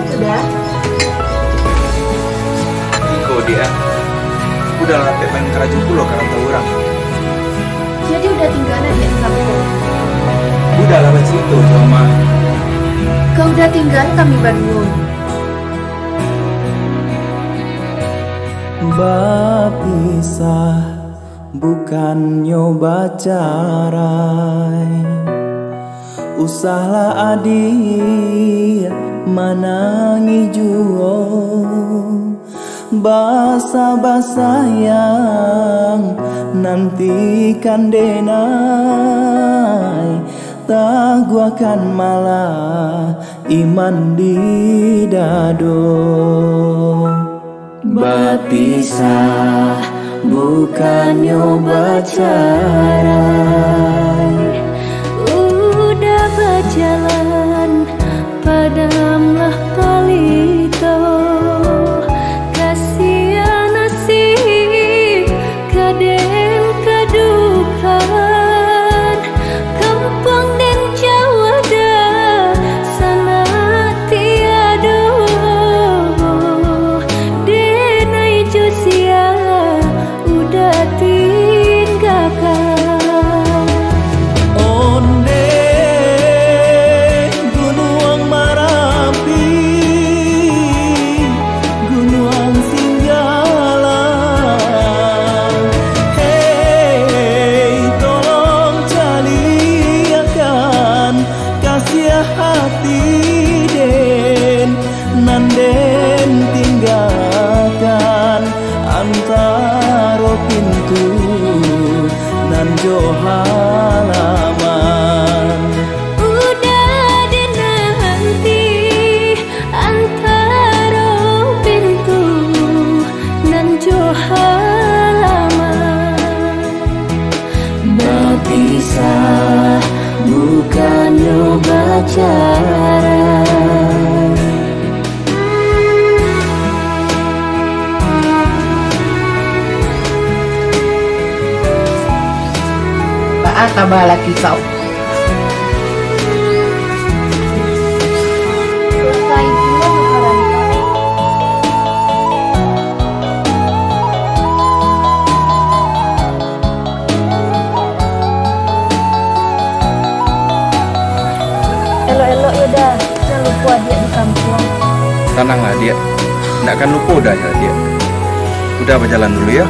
Udah. Iko dia. Udah latih main kerajaan pulau karena tahu orang. Jadi udah tinggal di kampung. Udah lah baca itu sama Kau udah tinggal kami bangun. Bapisah bukan nyoba carai Usahlah adik manangi juo Basa-basa yang nantikan denai Taguakan malah iman di dado. Bapisah bukan nyoba ada Berpisah bukan nyoba Tenang lah dia. Nggak akan lupa udah ya dia. Udah berjalan dulu ya.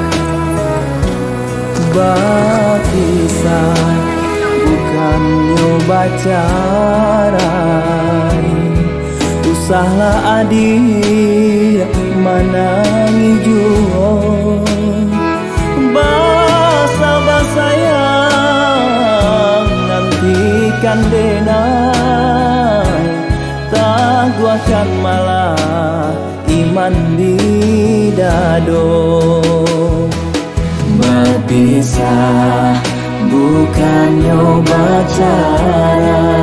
Berpisah bukan nyoba cara Usahlah adik manangi juo Basa-basa yang nantikan denai Taguakan malah iman di dado. Berpisah bukan nyoba cara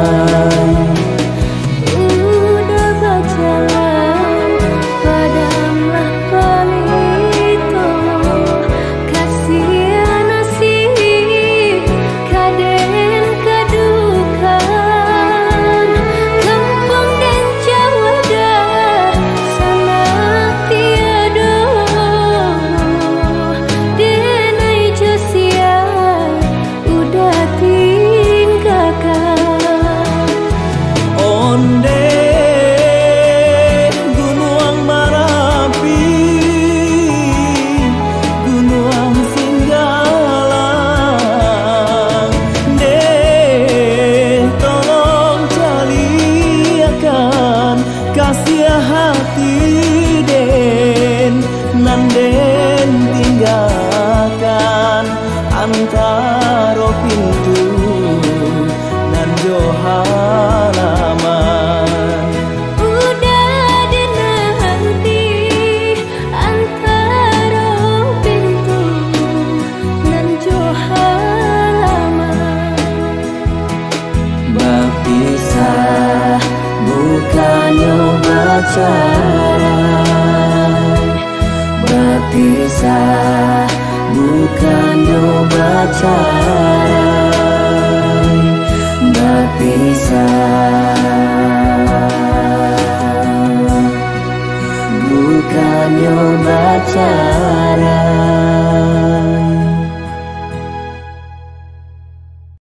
Antara pintu Nan jo halaman Udah dinanti antara pintu nan jo halaman Berpisah bukan nyoba cara Berpisah bukan domba carai Bukan domba carai.